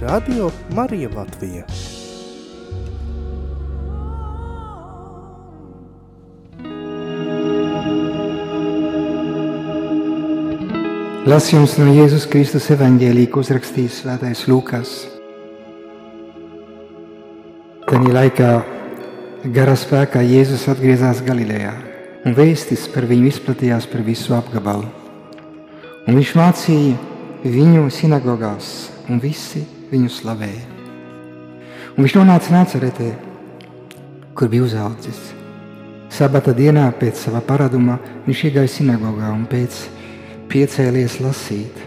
Radio Marija Latvija. Lasījums no Jēzus Kristus evaņģēlī, ko uzrakstījis svētais Lūkas. Tajā laikā garā spēkā Jēzus atgriezās Galilejā, un vēstis par viņu izplatījās par visu apgabalu. Un viņš mācīja viņu sinagogās, un visi viņu slavēja. Un viņš nonāca Nāceretē, kur bija uzaudzis. Sabata dienā pēc sava paraduma viņš iegāja sinagogā un pēc piecēlies lasīt.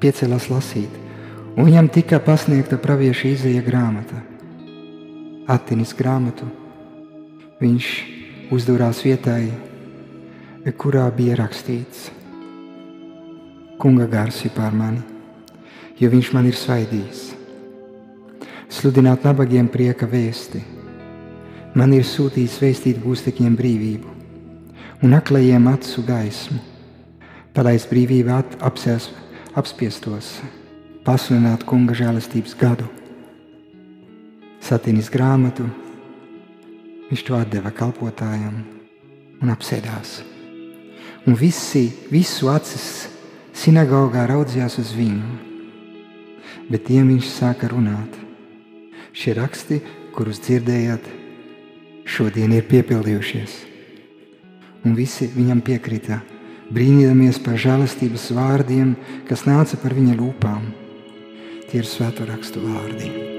Piecēlās lasīt, un viņam tika pasniegta pravieša izēja grāmata. Atinis grāmatu. Viņš uzdurās vietai, kurā bija rakstīts: Kunga gars ir pār mani, jo viņš man ir svaidījis. Sludināt nabagiem prieka vēsti. Man ir sūtījis vēstīt gūstekņiem brīvību un aklajiem acu gaismu palaist brīvībā apsēs, apspiestos, pasludināt kunga žēlastības gadu. Satinis grāmatu, viņš to atdeva kalpotājam un apsēdās. Un visi, visu acis sinagogā raudzījās uz viņu, bet tiem viņš sāka runāt. Šie raksti, kurus dzirdējāt, šodien ir piepildījušies. Un visi viņam piekrita brīnīdamies par žēlastības vārdiem, kas nāca par viņa lūpām. Tie ir svēto rakstu vārdi.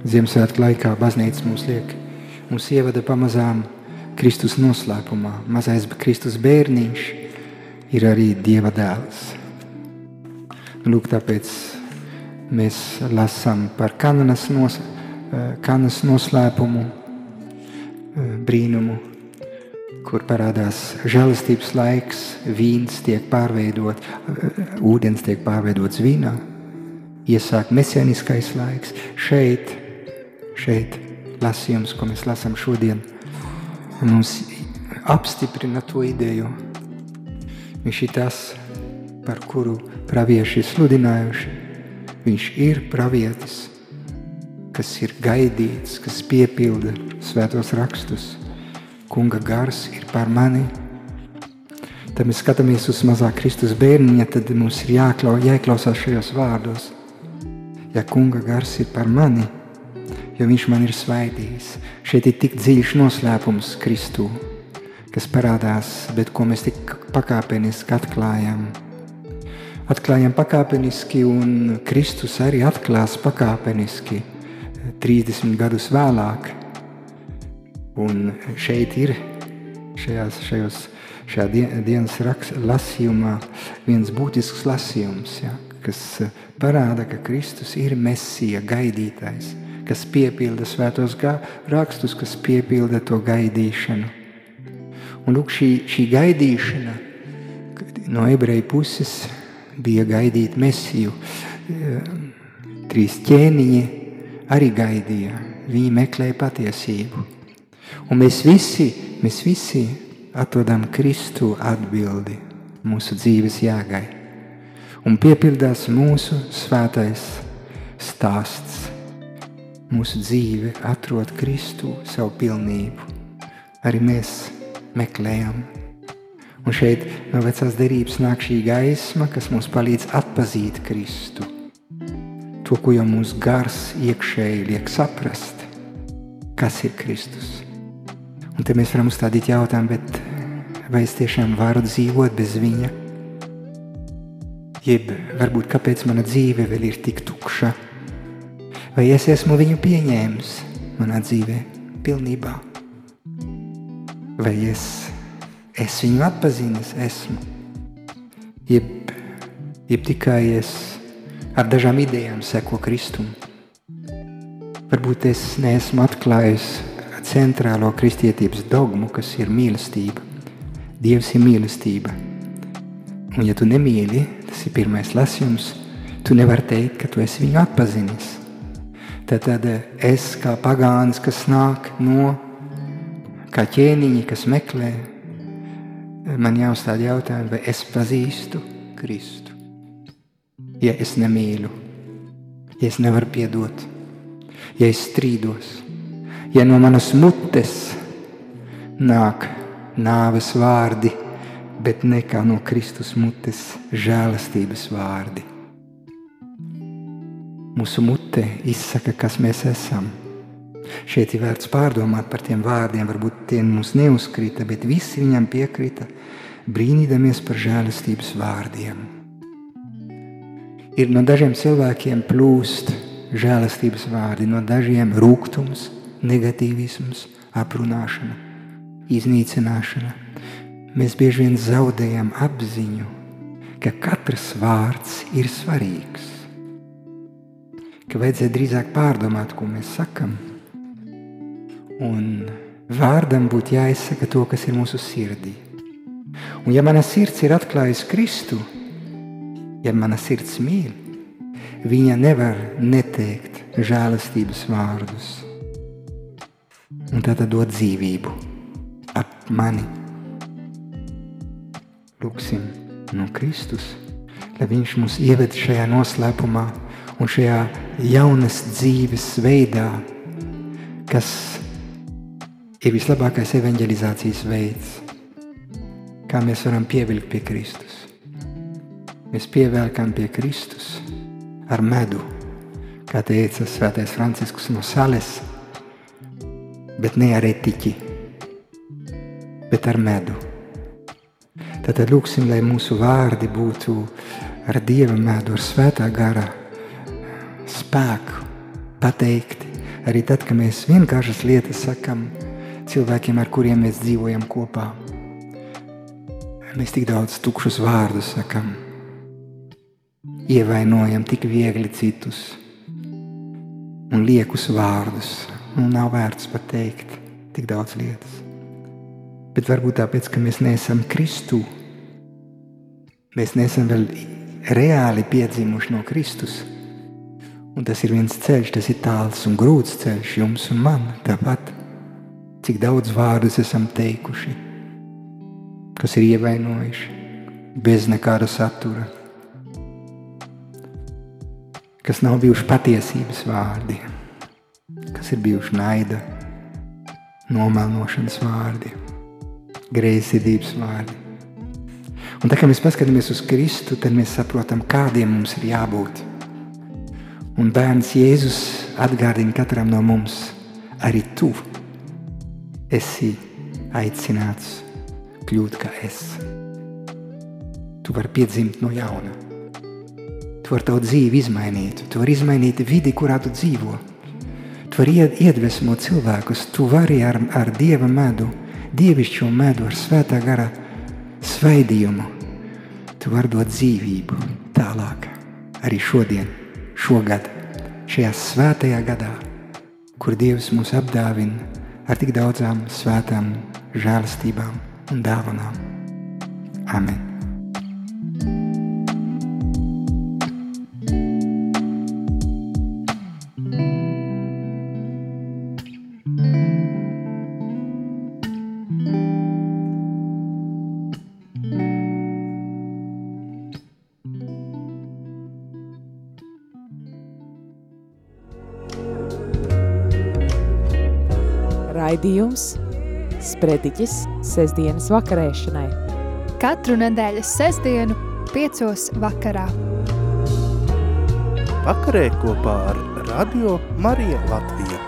Ziemassvētku laikā baznīca mums liek mūs ievada pamazām Kristus noslēpumā. Mazais Kristus bērniņš ir arī Dieva dēls. Lūk, tāpēc mēs lasām par kananas, nos, kanas noslēpumu, brīnumu, kur parādās žēlastības laiks, vīns tiek pārveidot, ūdens tiek pārveidots vīnā. Iesāk mesianiskais laiks šeit, šeit lasījums, ko mēs lasām šodien, mums apstiprina to ideju. Viņš ir tas, par kuru pravieši ir sludinājuši. Viņš ir pravietis, kas ir gaidīts, kas piepilda svētos rakstus. Kunga gars ir par mani. Tad mēs skatāmies uz mazā Kristus bērniņa, tad mums ir jāklau, jāklausās šajos vārdos. Ja kunga gars ir par mani, jo viņš man ir svaidījis. Šeit ir tik dziļš noslēpums Kristū, kas parādās, bet ko mēs tik pakāpeniski atklājam. Atklājam pakāpeniski, un Kristus arī atklās pakāpeniski 30 gadus vēlāk. Un šeit ir šajās, šajos, šajā dienas raks, lasījumā viens būtisks lasījums, ja, kas parāda, ka Kristus ir Mesija gaidītājs kas piepilda svētos rakstus, kas piepilda to gaidīšanu. Un lūk, šī, šī gaidīšana no ebreju puses bija gaidīt mesiju. Trīs ķēniņi arī gaidīja, viņi meklēja patiesību. Un mēs visi, mēs visi atrodam Kristu atbildi mūsu dzīves jāgai. Un piepildās mūsu svētais stāsts mūsu dzīve atrod Kristu savu pilnību. Arī mēs meklējam. Un šeit no vecās derības nāk šī gaisma, kas mums palīdz atpazīt Kristu. To, ko jau mūsu gars iekšēji liek saprast, kas ir Kristus. Un te mēs varam uzstādīt jautājumu, bet vai es tiešām varu dzīvot bez viņa? Jeb varbūt kāpēc mana dzīve vēl ir tik tukša, vai es esmu viņu pieņēmis manā dzīvē pilnībā, vai es, es viņu atpazīnis esmu, jeb, jeb tikai es ar dažām idejām seko Kristumu. Varbūt es neesmu atklājis centrālo kristietības dogmu, kas ir mīlestība. Dievs ir mīlestība. Un ja tu nemīli, tas ir pirmais lasījums, tu nevari teikt, ka tu esi viņu atpazinis. Tad, tad es kā pagāns, kas nāk no, kā ķēniņi, kas meklē, man jāuzstāda jautājumu, vai es pazīstu Kristu. Ja es nemīlu, ja es nevaru piedot, ja es strīdos, ja no manas mutes nāk nāves vārdi, bet ne kā no Kristus mutes žēlastības vārdi. Mūsu mute izsaka, kas mēs esam. Šeit ir vērts pārdomāt par tiem vārdiem, varbūt tie mums neuzkrita, bet visi viņam piekrita, brīnīdamies par žēlastības vārdiem. Ir no dažiem cilvēkiem plūst žēlastības vārdi, no dažiem rūkums, negatīvisms, aprunāšana, iznīcināšana. Mēs bieži vien zaudējam apziņu, ka katrs vārds ir svarīgs, ka vajadzēja drīzāk pārdomāt, ko mēs sakam. Un vārdam būtu jāizsaka to, kas ir mūsu sirdī. Un ja mana sirds ir atklājusi Kristu, ja mana sirds mīl, viņa nevar neteikt žēlastības vārdus. Un tā tad dod dzīvību ap mani. Lūksim no Kristus, lai Viņš mūs ieved šajā noslēpumā un šajā jaunas dzīves veidā, kas ir vislabākais evanģelizācijas veids, kā mēs varam pievilkt pie Kristus. Mēs pievelkam pie Kristus ar medu, kā teica Svētais Francisks no Sales, bet ne ar etiķi, bet ar medu. Tad lūksim, lai mūsu vārdi būtu ar Dieva medu, ar svētā gara spēku pateikti. Arī tad, kad mēs vienkāršas lietas sakam cilvēkiem, ar kuriem mēs dzīvojam kopā. Mēs tik daudz tukšus vārdus sakam ievainojam tik viegli citus un liekus vārdus. Nu, nav vērts pat teikt tik daudz lietas. Bet varbūt tāpēc, ka mēs neesam Kristu, mēs neesam vēl reāli piedzimuši no Kristus. Un tas ir viens ceļš, tas ir tāls un grūts ceļš jums un man. Tāpat, cik daudz vārdus esam teikuši, kas ir ievainojuši bez nekāda satura kas nav bijuši patiesības vārdi, kas ir bijuši naida, nomelnošanas vārdi, greizsirdības vārdi. Un tā kā mēs paskatāmies uz Kristu, tad mēs saprotam, kādiem mums ir jābūt. Un bērns Jēzus atgādina katram no mums, arī tu esi aicināts kļūt kā es. Tu vari piedzimt no jauna. Tu vari tavu dzīvi izmainīt, tu vari izmainīt vidi, kurā tu dzīvo. Tu vari iedvesmot cilvēkus, tu vari ar, ar dieva medu, dievišķo medu, ar svētā gara svaidījumu. Tu vari dot dzīvību tālāk, arī šodien, šogad, šajā svētajā gadā, kur Dievs mūs apdāvina ar tik daudzām svētām žēlastībām un dāvanām. Amen! Raidījums Sprediķis sestdienas vakarēšanai. Katru nedēļas sestdienu piecos vakarā. Vakarē kopā ar Radio Marija Latvija.